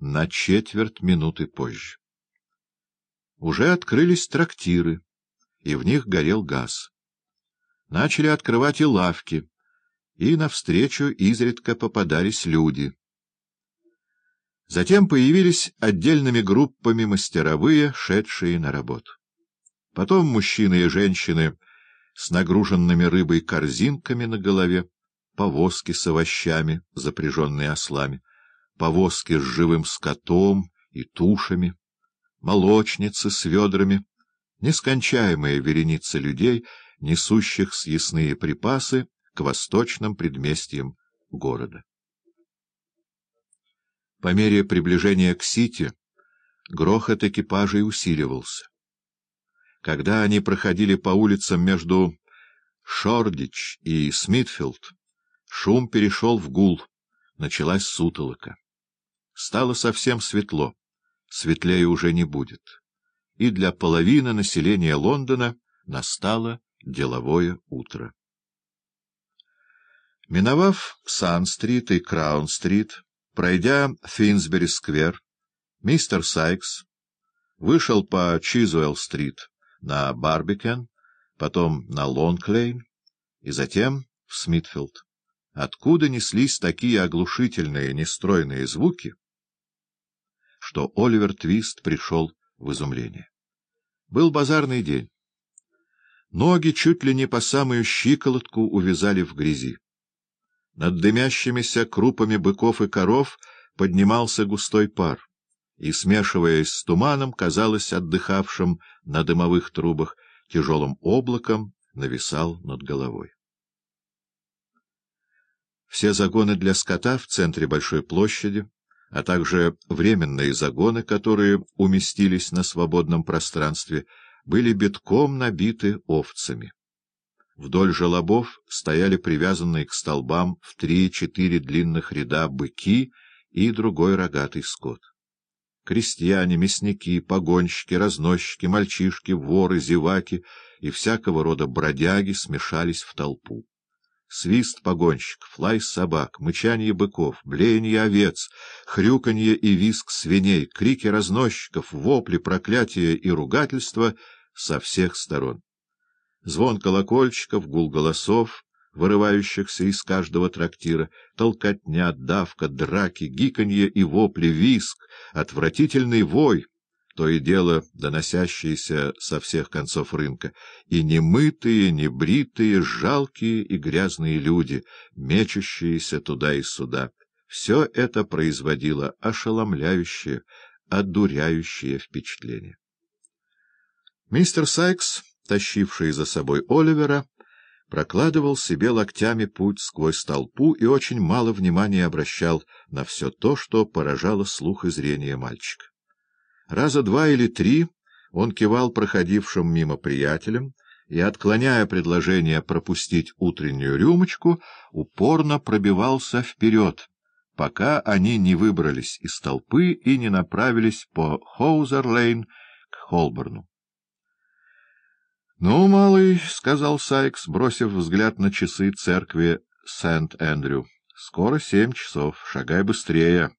на четверть минуты позже. Уже открылись трактиры, и в них горел газ. Начали открывать и лавки, и навстречу изредка попадались люди. Затем появились отдельными группами мастеровые, шедшие на работу. Потом мужчины и женщины с нагруженными рыбой корзинками на голове, повозки с овощами, запряженные ослами, повозки с живым скотом и тушами, молочницы с ведрами, нескончаемая вереница людей, несущих съестные припасы к восточным предместьям города. По мере приближения к Сити грохот экипажей усиливался. Когда они проходили по улицам между Шордич и Смитфилд, шум перешел в гул, началась сутолока. Стало совсем светло, светлее уже не будет. И для половины населения Лондона настало деловое утро. Миновав Сан-стрит и Краун-стрит, пройдя Финсбери-сквер, мистер Сайкс вышел по Чизуэлл-стрит на Барбикен, потом на Лонг-лейн и затем в Смитфилд, откуда неслись такие оглушительные нестройные звуки, что Оливер Твист пришел в изумление. Был базарный день. Ноги чуть ли не по самую щиколотку увязали в грязи. Над дымящимися крупами быков и коров поднимался густой пар, и, смешиваясь с туманом, казалось отдыхавшим на дымовых трубах, тяжелым облаком нависал над головой. Все загоны для скота в центре большой площади, а также временные загоны, которые уместились на свободном пространстве, были битком набиты овцами. Вдоль желобов стояли привязанные к столбам в три-четыре длинных ряда быки и другой рогатый скот. Крестьяне, мясники, погонщики, разносчики, мальчишки, воры, зеваки и всякого рода бродяги смешались в толпу. Свист погонщиков, лай собак, мычание быков, блеяние овец, хрюканье и виск свиней, крики разносчиков, вопли, проклятия и ругательства со всех сторон. Звон колокольчиков, гул голосов, вырывающихся из каждого трактира, толкотня, давка, драки, гиканье и вопли, виск, отвратительный вой, то и дело доносящиеся со всех концов рынка, и немытые, небритые, жалкие и грязные люди, мечущиеся туда и сюда. Все это производило ошеломляющее, одуряющее впечатление. Мистер Сайкс тащивший за собой Оливера, прокладывал себе локтями путь сквозь толпу и очень мало внимания обращал на все то, что поражало слух и зрение мальчика. Раза два или три он кивал проходившим мимо приятелям и, отклоняя предложение пропустить утреннюю рюмочку, упорно пробивался вперед, пока они не выбрались из толпы и не направились по Хоузер-Лейн к Холборну. — Ну, малый, — сказал Сайкс, бросив взгляд на часы церкви Сент-Эндрю, — скоро семь часов, шагай быстрее.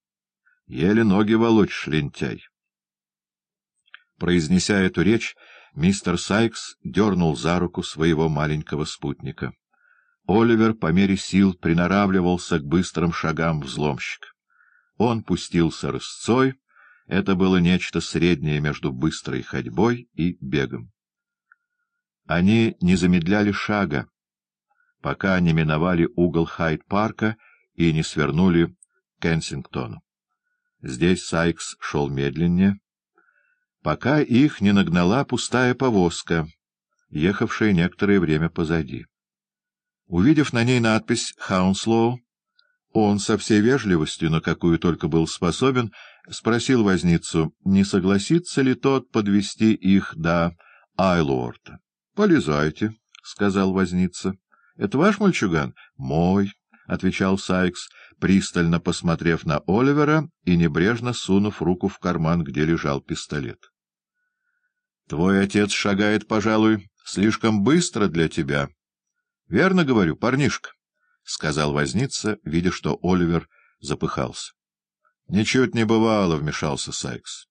Еле ноги волочь, лентяй. Произнеся эту речь, мистер Сайкс дернул за руку своего маленького спутника. Оливер по мере сил приноравливался к быстрым шагам взломщика. Он пустился рысцой, это было нечто среднее между быстрой ходьбой и бегом. Они не замедляли шага, пока не миновали угол Хайд-парка и не свернули к Кенсингтону. Здесь Сайкс шел медленнее, пока их не нагнала пустая повозка, ехавшая некоторое время позади. Увидев на ней надпись «Хаунслоу», он со всей вежливостью, на какую только был способен, спросил возницу, не согласится ли тот подвести их до Айлуорта. — Полезайте, — сказал возница. — Это ваш мальчуган? — Мой, — отвечал Сайкс, пристально посмотрев на Оливера и небрежно сунув руку в карман, где лежал пистолет. — Твой отец шагает, пожалуй, слишком быстро для тебя. — Верно говорю, парнишка, — сказал возница, видя, что Оливер запыхался. Ничуть не бывало, — вмешался Сайкс.